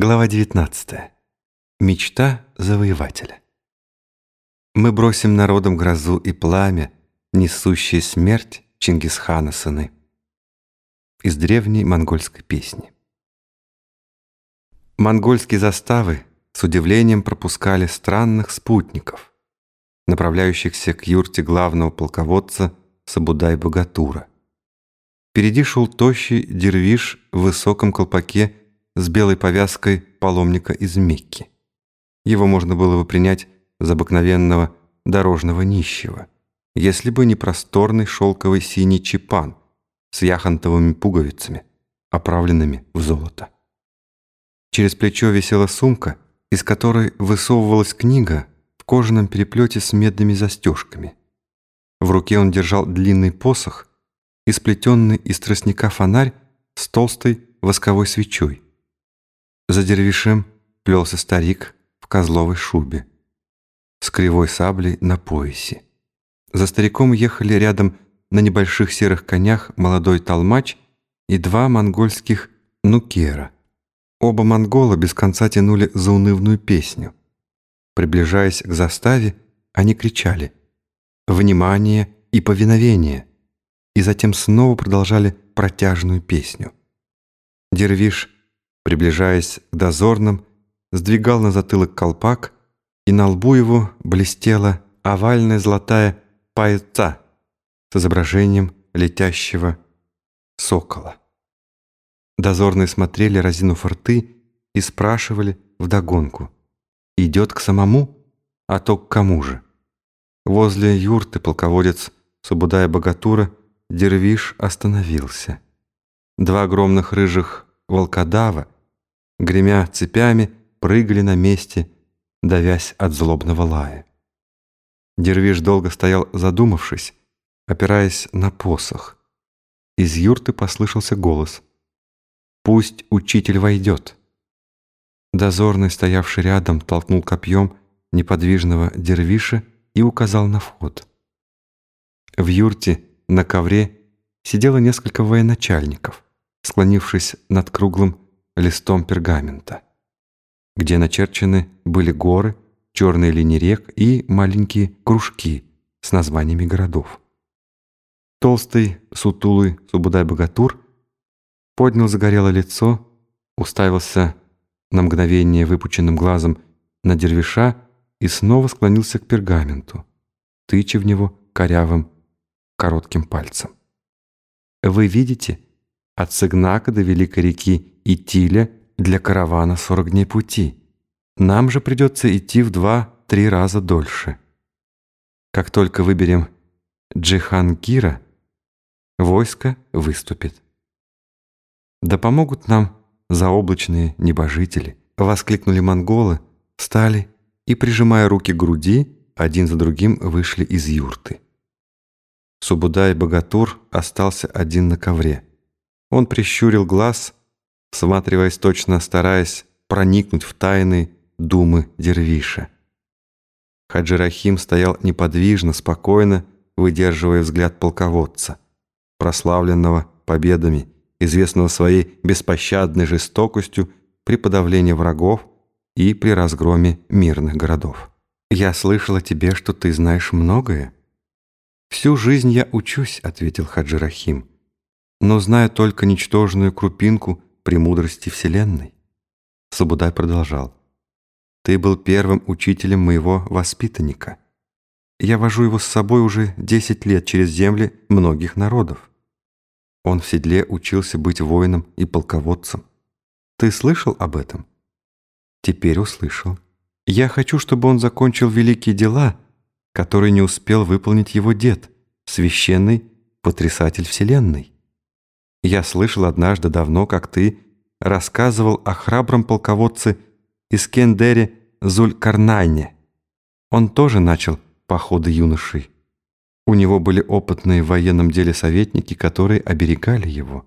Глава 19. Мечта завоевателя. Мы бросим народам грозу и пламя, несущие смерть Чингисхана сыны. Из древней монгольской песни. Монгольские заставы с удивлением пропускали странных спутников, направляющихся к юрте главного полководца Сабудай-Богатура. Впереди шел тощий дервиш в высоком колпаке с белой повязкой паломника из Мекки. Его можно было бы принять за обыкновенного дорожного нищего, если бы не просторный шелковый синий чепан с яхонтовыми пуговицами, оправленными в золото. Через плечо висела сумка, из которой высовывалась книга в кожаном переплете с медными застежками. В руке он держал длинный посох и сплетенный из тростника фонарь с толстой восковой свечой. За дервишем плелся старик в козловой шубе с кривой саблей на поясе. За стариком ехали рядом на небольших серых конях молодой толмач и два монгольских нукера. Оба монгола без конца тянули заунывную песню. Приближаясь к заставе, они кричали «Внимание и повиновение!» и затем снова продолжали протяжную песню. Дервиш приближаясь к дозорным, сдвигал на затылок колпак, и на лбу его блестела овальная золотая пайца с изображением летящего сокола. Дозорные смотрели, разинув рты, и спрашивали вдогонку. «Идет к самому? А то к кому же?» Возле юрты полководец Субудая Богатура Дервиш остановился. Два огромных рыжих волкодава гремя цепями, прыгали на месте, давясь от злобного лая. Дервиш долго стоял задумавшись, опираясь на посох. Из юрты послышался голос. «Пусть учитель войдет». Дозорный, стоявший рядом, толкнул копьем неподвижного дервиша и указал на вход. В юрте на ковре сидело несколько военачальников, склонившись над круглым листом пергамента, где начерчены были горы, черные линии рек и маленькие кружки с названиями городов. Толстый, сутулый Субудай-богатур поднял загорелое лицо, уставился на мгновение выпученным глазом на дервиша и снова склонился к пергаменту, тыча в него корявым коротким пальцем. «Вы видите, от Сыгнака до Великой реки Итиля для каравана 40 дней пути. Нам же придется идти в два-три раза дольше. Как только выберем Джихангира, войско выступит. Да помогут нам заоблачные небожители, воскликнули монголы, встали и, прижимая руки к груди, один за другим вышли из юрты. Субудай Богатур остался один на ковре. Он прищурил глаз, всматриваясь точно, стараясь проникнуть в тайны думы Дервиша. Хаджирахим стоял неподвижно, спокойно, выдерживая взгляд полководца, прославленного победами, известного своей беспощадной жестокостью при подавлении врагов и при разгроме мирных городов. «Я слышала тебе, что ты знаешь многое». «Всю жизнь я учусь», — ответил Хаджирахим но знаю только ничтожную крупинку премудрости Вселенной. Сабудай продолжал. Ты был первым учителем моего воспитанника. Я вожу его с собой уже десять лет через земли многих народов. Он в седле учился быть воином и полководцем. Ты слышал об этом? Теперь услышал. Я хочу, чтобы он закончил великие дела, которые не успел выполнить его дед, священный потрясатель Вселенной. Я слышал однажды давно, как ты рассказывал о храбром полководце Искендере Зулькарнайне. Он тоже начал походы юношей. У него были опытные в военном деле советники, которые оберегали его.